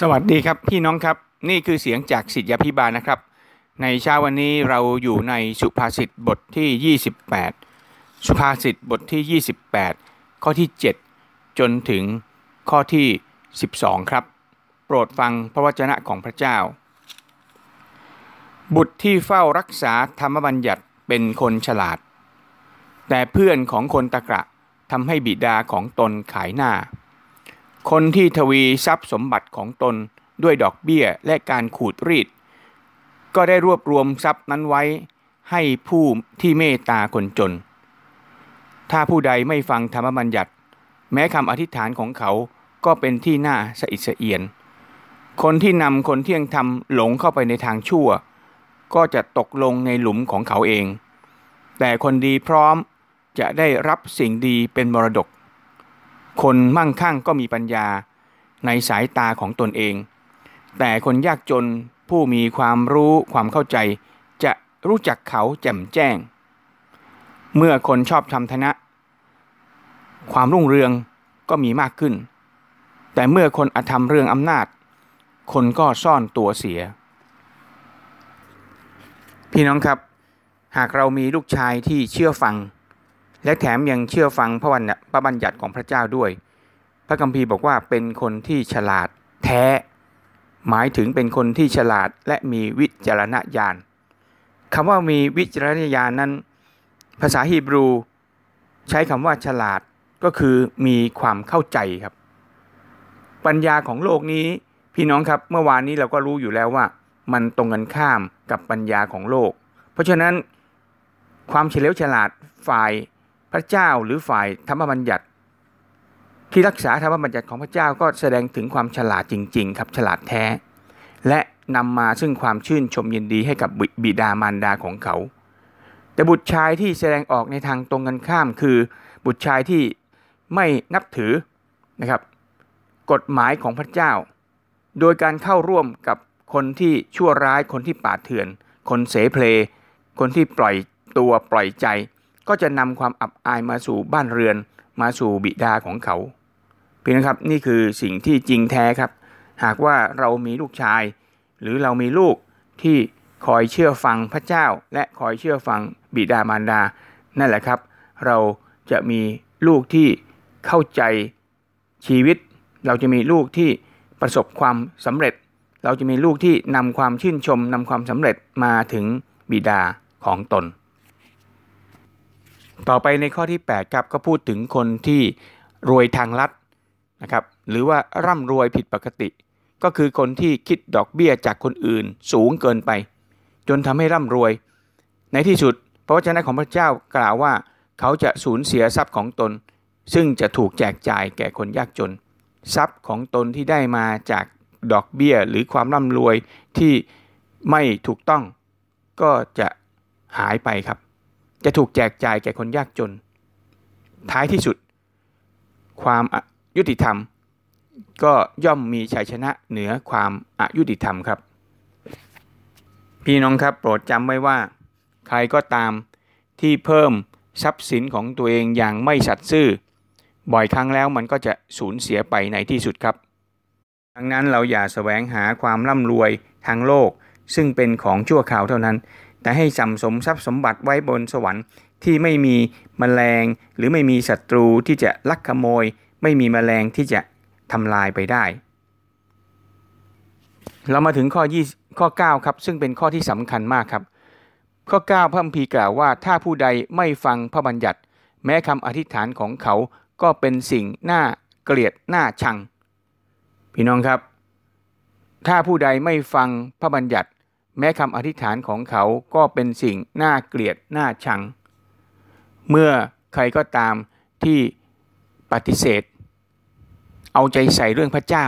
สวัสดีครับพี่น้องครับนี่คือเสียงจากสิทธยาพิบาลนะครับ ในเช้าวันนี้เราอยู่ในสุภาษิตบทที่ 28 สุภาษิตบทที่ 28 ข้อที่ 7 จนถึงข้อที่ 12 ครับ โปรดฟังพระวจนะของพระเจ้า บุตรที่เฝ้ารักษาธรรมบัญญัติเป็นคนฉลาด แต่เพื่อนของคนตะกระทำให้บิดาของตนขายหน้า คนที่ทวีทรัพย์สมบัติของตนด้วยดอกเบี้ยและการขูดรีด ก็ได้รวบรวมทรัพย์นั้นไว้ให้ผู้ที่เมตตาคนจน ถ้าผู้ใดไม่ฟังธรรมบัญญัติ แม้คำอธิษฐานของเขาก็เป็นที่น่าสะอิดสะเอียน คนที่นำคนเที่ยงธรรมหลงเข้าไปในทางชั่ว ก็จะตกลงในหลุมของเขาเอง แต่คนดีพร้อมจะได้รับสิ่งดีเป็นมรดก คนมั่งคั่งก็มีปัญญาในสายตาของตนเอง แต่คนยากจนผู้มีความรู้ความเข้าใจ จะรู้จักเขาแจ่มแจ้ง เมื่อคนชอบทำธนะ ความรุ่งเรืองก็มีมากขึ้น แต่เมื่อคนอธรรมเรื่องอำนาจ คนก็ซ่อนตัวเสีย พี่น้องครับ หากเรามีลูกชายที่เชื่อฟัง และแถมยังเชื่อฟังพระวันพระบัญญัติของพระเจ้าด้วย พระคัมภีร์บอกว่าเป็นคนที่ฉลาดแท้ หมายถึงเป็นคนที่ฉลาดและมีวิจารณญาณคำว่ามีวิจารณญาณนั้น ภาษาฮีบรู ใช้คำว่าฉลาดก็คือมีความเข้าใจครับ ปัญญาของโลกนี้พี่น้องครับเมื่อวานนี้เราก็รู้อยู่แล้วว่า มันตรงกันข้ามกับปัญญาของโลก เพราะฉะนั้นความเฉลียวฉลาดฝ่าย พระเจ้าหรือฝ่ายธรรมบัญญัติที่รักษาธรรมบัญญัติของพระเจ้าก็แสดงถึงความฉลาดจริง ๆ ครับฉลาดแท้ และนำมาซึ่งความชื่นชมยินดีให้กับบิดามารดาของเขา แต่บุตรชายที่แสดงออกในทางตรงกันข้ามคือ บุตรชายที่ไม่นับถือนะครับ กฎหมายของพระเจ้า โดยการเข้าร่วมกับคนที่ชั่วร้ายคนที่ป่าเถื่อน คนเสเพล คนที่ปล่อยตัวปล่อยใจ ก็จะนำความอับอายมาสู่บ้านเรือน มาสู่บิดาของเขาพี่นะครับนี่คือสิ่งที่จริงแท้ครับ หากว่าเรามีลูกชาย หรือเรามีลูกที่คอยเชื่อฟังพระเจ้า และคอยเชื่อฟังบิดามารดา นั่นแหละครับ เราจะมีลูกที่เข้าใจชีวิต เราจะมีลูกที่ประสบความสำเร็จ เราจะมีลูกที่นำความชื่นชมนำความสำเร็จมาถึงบิดาของตน ต่อไปในข้อที่ 8 ครับก็พูดถึงคนที่รวยทางลัดนะครับหรือว่าร่ำรวยผิดปกติ ก็คือคนที่คิดดอกเบี้ยจากคนอื่นสูงเกินไป จนทำให้ร่ำรวย ในที่สุดพระวจนะของพระเจ้ากล่าวว่า เขาจะสูญเสียทรัพย์ของตน ซึ่งจะถูกแจกจ่ายแก่คนยากจน ทรัพย์ของตนที่ได้มาจากดอกเบี้ยหรือความร่ำรวยที่ไม่ถูกต้อง ก็จะหายไปครับ จะถูกแจกจ่ายแก่คนยากจน ท้ายที่สุด ความยุติธรรม ก็ย่อมมีชัยชนะเหนือความอายุติธรรมครับ พี่น้องครับ โปรดจำไว้ว่า ใครก็ตามที่เพิ่มทรัพย์สินของตัวเองอย่างไม่สัตย์ซื่อ บ่อยครั้งแล้วมันก็จะสูญเสียไปในที่สุดครับดังนั้นเราอย่าแสวงหาความร่ำรวยทางโลก ซึ่งเป็นของชั่วคราวเท่านั้น แต่ให้สัมสมทรัพย์สมบัติไว้บนสวรรค์ที่ไม่มีมแมลง หรือไม่มีศัตรูที่จะลักขโมย ไม่มีมแมลงที่จะทำลายไปได้ เรามาถึงข้อ20ข้อ 9 ครับ ซึ่งเป็นข้อที่สำคัญมากครับ ข้อ 9 พระคัมภีร์กล่าวว่า ถ้าผู้ใดไม่ฟังพระบัญญัติ แม้คำอธิษฐานของเขาก็เป็นสิ่งน่าเกลียดน่าชัง พี่น้องครับ ถ้าผู้ใดไม่ฟังพระบัญญัติ แม้คำอธิษฐานของเขาก็เป็นสิ่งน่าเกลียดน่าชัง เมื่อใครก็ตามที่ปฏิเสธ เอาใจใส่เรื่องพระเจ้า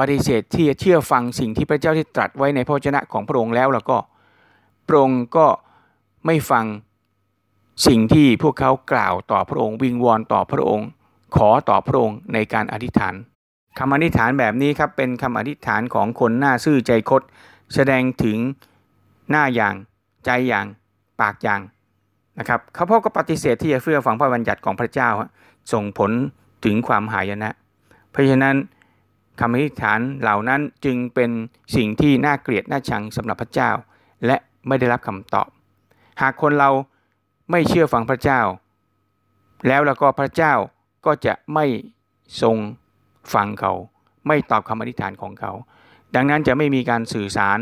ปฏิเสธที่จะเชื่อฟังสิ่งที่พระเจ้าได้ตรัสไว้ในพระชนะของพระองค์แล้วแล้วก็พระองค์ก็ไม่ฟังสิ่งที่พวกเขากล่าวต่อพระองค์วิงวอนต่อพระองค์ ขอต่อพระองค์ในการอธิษฐานคำอธิษฐานแบบนี้ครับเป็นคำอธิษฐานของคนหน้าซื่อใจคด แสดงถึงหน้าอย่างใจอย่างปากอย่างนะครับเขาพ่อก็ปฏิเสธที่จะเชื่อฟังพระบัญญัติของพระเจ้าส่งผลถึงความหายนะ เพราะฉะนั้นคำอธิษฐานเหล่านั้นจึงเป็นสิ่งที่น่าเกลียดน่าชังสำหรับพระเจ้า และไม่ได้รับคำตอบ หากคนเราไม่เชื่อฟังพระเจ้า แล้วแล้วก็พระเจ้าก็จะไม่ทรงฟังเขา ไม่ตอบคำอธิษฐานของเขา ดังนั้นจะไม่มีการสื่อสาร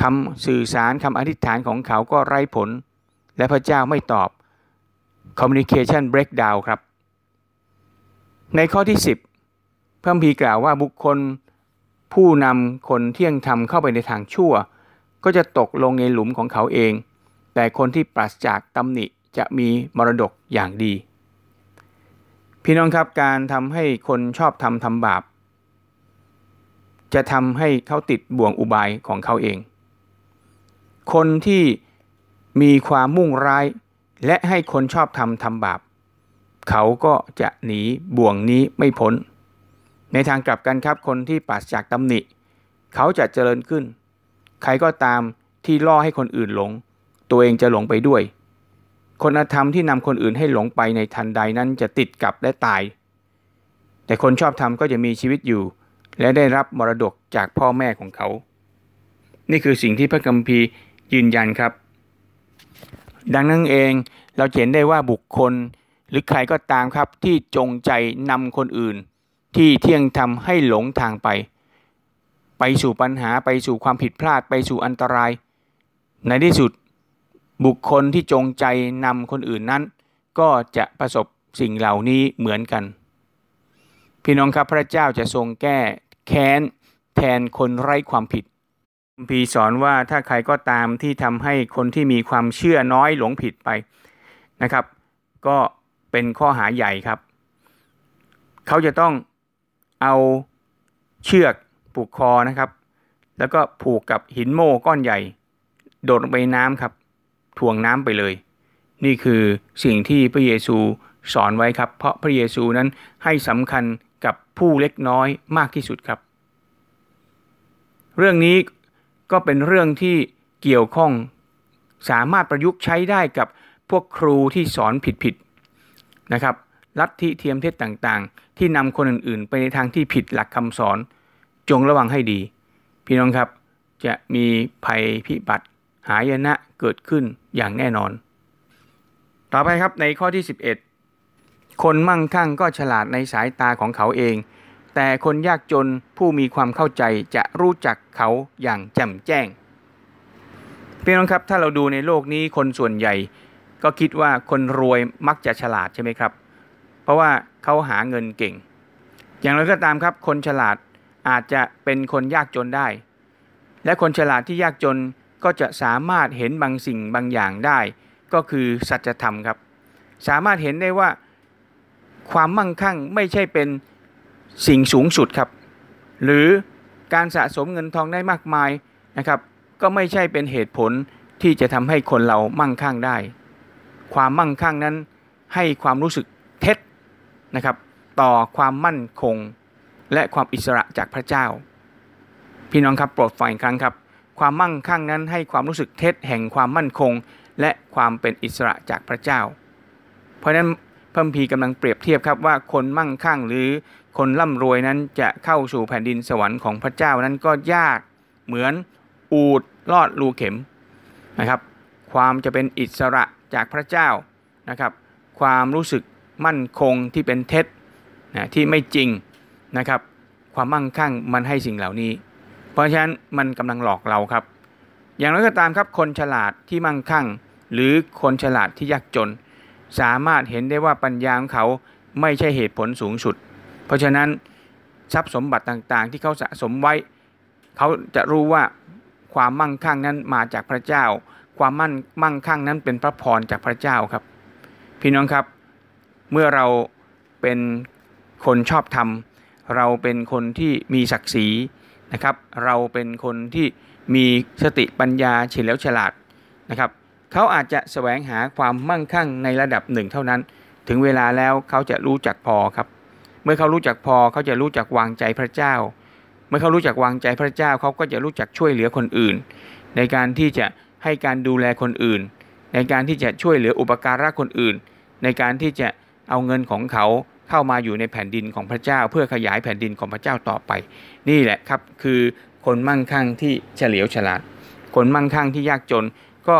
คำสื่อสารคำอธิษฐานของเขาก็ไร้ผล และพระเจ้าไม่ตอบ communication breakdown ครับ ในข้อที่ 10 พระพีกล่าวว่าบุคคลผู้นำคนเที่ยงธรรมเข้าไปในทางชั่ว ก็จะตกลงในหลุมของเขาเอง แต่คนที่ปราศจากตำหนิจะมีมรดกอย่างดี พี่น้องครับการทำให้คนชอบทำทำบาป จะทำให้เขาติดบ่วงอุบายของเขาเอง คนที่มีความมุ่งร้าย และให้คนชอบทำทำบาป เขาก็จะหนีบ่วงนี้ไม่พ้น ในทางกลับกันครับคนที่ปราศจากตำหนิ เขาจะเจริญขึ้น ใครก็ตามที่ล่อให้คนอื่นหลง ตัวเองจะหลงไปด้วย คนธรรมที่นำคนอื่นให้หลงไปในทันใดนั้นจะติดกับและตาย แต่คนชอบธรรมก็จะมีชีวิตอยู่ และได้รับมรดกจากพ่อแม่ของเขา นี่คือสิ่งที่พระคัมภีร์ยืนยันครับ ดังนั้นเองเราเห็นได้ว่าบุคคลหรือใครก็ตามครับที่จงใจนำคนอื่น ที่เที่ยงธรรมให้หลงทางไป ไปสู่ปัญหาไปสู่ความผิดพลาดไปสู่อันตราย ในที่สุดบุคคลที่จงใจนำคนอื่นนั้น ก็จะประสบสิ่งเหล่านี้เหมือนกัน พี่น้องครับพระเจ้าจะทรงแก้ แค้นแทนคนไร้ความผิดพีสอนว่าถ้าใครก็ตามที่ทำให้คนที่มีความเชื่อน้อยหลงผิดไปนะครับ ก็เป็นข้อหาใหญ่ครับ เขาจะต้องเอาเชือกผูกคอนะครับ แล้วก็ผูกกับหินโม่ก้อนใหญ่ โดดลงไปน้ำครับถ่วงน้ำไปเลย นี่คือสิ่งที่พระเยซูสอนไว้ครับ เพราะพระเยซูนั้นให้สำคัญ กับผู้เล็กน้อยมากที่สุดครับ เรื่องนี้ก็เป็นเรื่องที่เกี่ยวข้องสามารถประยุกต์ใช้ได้กับพวกครูที่สอนผิดๆนะครับ ลัทธิเทียมเทศต่างๆ ที่นำคนอื่นๆ ไปในทางที่ผิดหลักคำสอน จงระวังให้ดี พี่น้องครับจะมีภัยพิบัติหายนะเกิดขึ้นอย่างแน่นอน ต่อไปครับในข้อที่ 11 คนมั่งคั่งก็ฉลาดในสายตาของเขาเอง แต่คนยากจนผู้มีความเข้าใจจะรู้จักเขาอย่างแจ่มแจ้งพี่น้องครับถ้าเราดูในโลกนี้คนส่วนใหญ่ ก็คิดว่าคนรวยมักจะฉลาดใช่ไหมครับ เพราะว่าเขาหาเงินเก่ง อย่างไรก็ตามครับ คนฉลาดอาจจะเป็นคนยากจนได้ และคนฉลาดที่ยากจนก็จะสามารถเห็นบางสิ่งบางอย่างได้ ก็คือสัจธรรมครับ สามารถเห็นได้ว่า ความมั่งคั่งไม่ใช่เป็นสิ่งสูงสุดครับ หรือการสะสมเงินทองได้มากมายนะครับ ก็ไม่ใช่เป็นเหตุผลที่จะทำให้คนเรามั่งคั่งได้ ความมั่งคั่งนั้นให้ความรู้สึกเท็จนะครับ ต่อความมั่นคง และความอิสระจากพระเจ้า พี่น้องครับโปรดฟังอีกครั้งครับ ความมั่งคั่งนั้นให้ความรู้สึกเท็จแห่งความมั่นคง และความเป็นอิสระจากพระเจ้า เพราะฉะนั้น พระพีกำลังเปรียบเทียบครับว่าคนมั่งคั่งหรือคนร่ำรวยนั้นจะเข้าสู่แผ่นดินสวรรค์ของพระเจ้านั้นก็ยากเหมือนอูดลอดรูเข็มนะครับ ความจะเป็นอิสระจากพระเจ้านะครับ ความรู้สึกมั่นคงที่เป็นเท็จนะที่ไม่จริงนะครับ ความมั่งคั่งมันให้สิ่งเหล่านี้ เพราะฉะนั้นมันกำลังหลอกเราครับ อย่างไรก็ตามครับคนฉลาดที่มั่งคั่ง หรือคนฉลาดที่ยากจน สามารถเห็นได้ว่าปัญญาของเขาไม่ใช่เหตุผลสูงสุด เพราะฉะนั้นทรัพย์สมบัติต่างๆ ที่เขาสะสมไว้ เขาจะรู้ว่าความมั่งคั่งนั้นมาจากพระเจ้า ความมั่นมั่งคั่งนั้นเป็นพระพรจากพระเจ้าครับ พี่น้องครับ เมื่อเราเป็นคนชอบธรรม เราเป็นคนที่มีศักดิ์ศรีนะครับ เราเป็นคนที่มีสติปัญญาเฉลียวฉลาดนะครับ เขาอาจจะแสวงหาความมั่งคั่งในระดับหนึ่งเท่านั้น ถึงเวลาแล้วเขาจะรู้จักพอครับ เมื่อเขารู้จักพอเขาจะรู้จักวางใจพระเจ้า เมื่อเขารู้จักวางใจพระเจ้าเขาก็จะรู้จักช่วยเหลือคนอื่น ในการที่จะให้การดูแลคนอื่น ในการที่จะช่วยเหลืออุปการะคนอื่น ในการที่จะเอาเงินของเขาเข้ามาอยู่ในแผ่นดินของพระเจ้า เพื่อขยายแผ่นดินของพระเจ้าต่อไป นี่แหละครับคือคนมั่งคั่งที่เฉลียวฉลาด คนมั่งคั่งที่ยากจนก็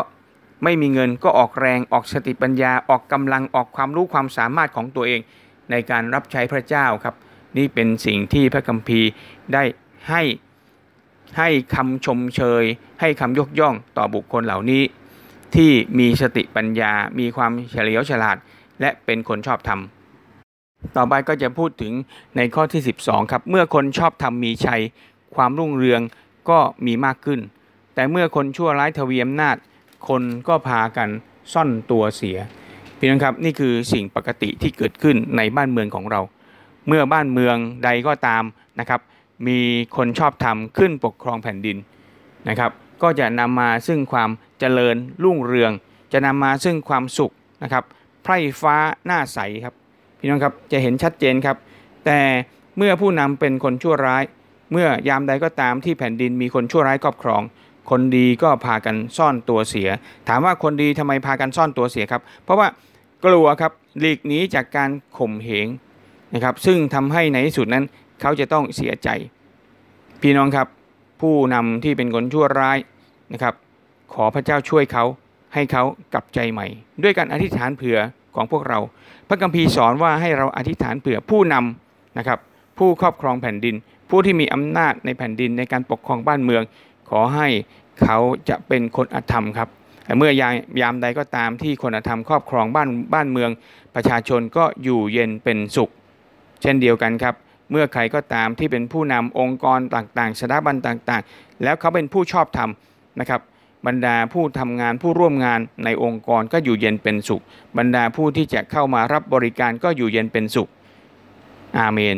ไม่มีเงินก็ออกแรงออกสติปัญญาออกกำลังออกความรู้ความสามารถของตัวเอง ในการรับใช้พระเจ้าครับ นี่เป็นสิ่งที่พระคัมภีร์ได้ให้ให้คำชมเชย ให้คำยกย่องต่อบุคคลเหล่านี้ ที่มีสติปัญญา มีความเฉลียวฉลาด และเป็นคนชอบธรรม ต่อไปก็จะพูดถึงในข้อที่ 12 ครับ เมื่อคนชอบธรรมมีชัย ความรุ่งเรืองก็มีมากขึ้น แต่เมื่อคนชั่วร้ายทวีอำนาจ คนก็พากันซ่อนตัวเสียพี่น้องครับนี่คือสิ่งปกติที่เกิดขึ้นในบ้านเมืองของเรา เมื่อบ้านเมืองใดก็ตามนะครับ มีคนชอบธรรมขึ้นปกครองแผ่นดินนะครับ ก็จะนำมาซึ่งความเจริญรุ่งเรือง จะนำมาซึ่งความสุขนะครับไพร่ฟ้าหน้าใสครับ พี่น้องครับจะเห็นชัดเจนครับ แต่เมื่อผู้นำเป็นคนชั่วร้าย เมื่อยามใดก็ตามที่แผ่นดินมีคนชั่วร้ายครอบครอง คนดีก็พากันซ่อนตัวเสีย ถามว่าคนดีทำไมพากันซ่อนตัวเสียครับ เพราะว่ากลัวครับหลีกหนีจากการข่มเหงนะครับ ซึ่งทำให้ในที่สุดนั้นเขาจะต้องเสียใจ พี่น้องครับ ผู้นำที่เป็นคนชั่วร้ายนะครับ ขอพระเจ้าช่วยเขาให้เขากลับใจใหม่ ด้วยการอธิษฐานเผื่อของพวกเรา พระคัมภีร์สอนว่าให้เราอธิษฐานเผื่อผู้นำนะครับ ผู้ครอบครองแผ่นดิน ผู้ที่มีอำนาจในแผ่นดินในการปกครองบ้านเมือง ขอให้เขาจะเป็นคนอธรรมครับเมื่อยามยามใดก็ตามที่คนอธรรมครอบครองบ้านบ้านเมือง ประชาชนก็อยู่เย็นเป็นสุข เช่นเดียวกันครับ เมื่อใครก็ตามที่เป็นผู้นำองค์กรต่างๆสถาบันต่างๆ แล้วเขาเป็นผู้ชอบธรรมนะครับบรรดาผู้ทำงานผู้ร่วมงานในองค์กรก็อยู่เย็นเป็นสุข บรรดาผู้ที่จะเข้ามารับบริการก็อยู่เย็นเป็นสุข อาเมน